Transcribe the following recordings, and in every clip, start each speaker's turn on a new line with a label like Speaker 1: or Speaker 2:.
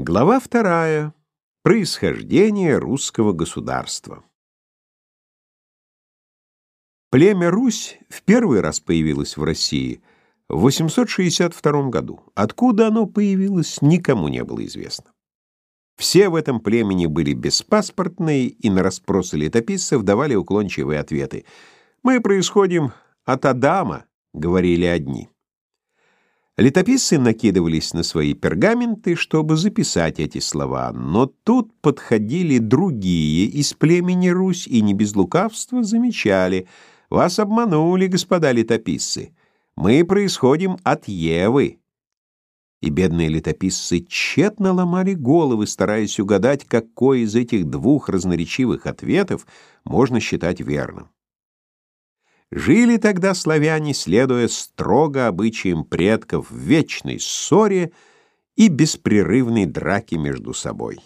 Speaker 1: Глава вторая. Происхождение русского государства. Племя Русь в первый раз появилось в России в 862 году. Откуда оно появилось, никому не было известно. Все в этом племени были беспаспортные и на расспросы летописцев давали уклончивые ответы. «Мы происходим от Адама», — говорили одни. Летописцы накидывались на свои пергаменты, чтобы записать эти слова, но тут подходили другие из племени Русь и не без лукавства замечали «Вас обманули, господа летописцы, мы происходим от Евы». И бедные летописцы тщетно ломали головы, стараясь угадать, какой из этих двух разноречивых ответов можно считать верным. Жили тогда славяне, следуя строго обычаям предков, в вечной ссоре и беспрерывной драке между собой.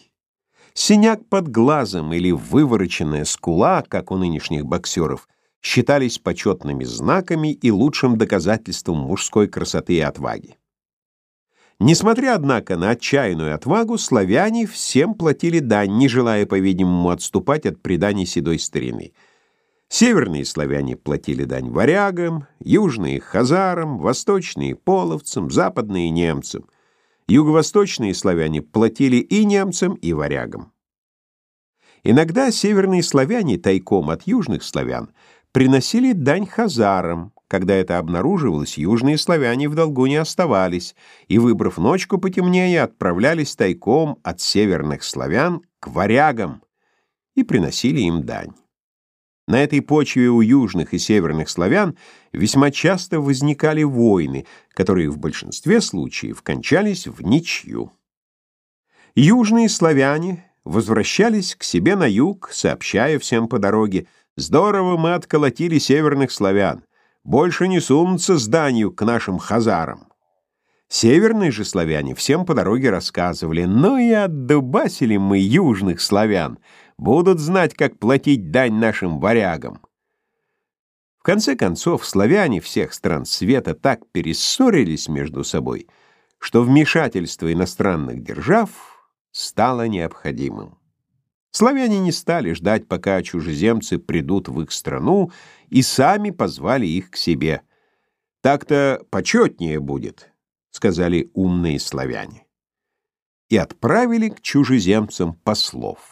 Speaker 1: Синяк под глазом или вывороченная скула, как у нынешних боксеров, считались почетными знаками и лучшим доказательством мужской красоты и отваги. Несмотря, однако, на отчаянную отвагу, славяне всем платили дань, не желая, по-видимому, отступать от преданий седой старины — Северные славяне платили дань варягам, южные — хазарам, восточные — половцам, западные — немцам. Юго-восточные славяне платили и немцам, и варягам. Иногда северные славяне тайком от южных славян приносили дань хазарам. Когда это обнаруживалось, южные славяне в долгу не оставались и, выбрав ночку потемнее, отправлялись тайком от северных славян к варягам и приносили им дань. На этой почве у южных и северных славян весьма часто возникали войны, которые в большинстве случаев кончались в ничью. Южные славяне возвращались к себе на юг, сообщая всем по дороге, «Здорово мы отколотили северных славян, больше не сунутся с данью к нашим хазарам». Северные же славяне всем по дороге рассказывали, «Ну и отдубасили мы южных славян, будут знать, как платить дань нашим варягам». В конце концов, славяне всех стран света так перессорились между собой, что вмешательство иностранных держав стало необходимым. Славяне не стали ждать, пока чужеземцы придут в их страну, и сами позвали их к себе. «Так-то почетнее будет», — сказали умные славяне. И отправили к чужеземцам послов.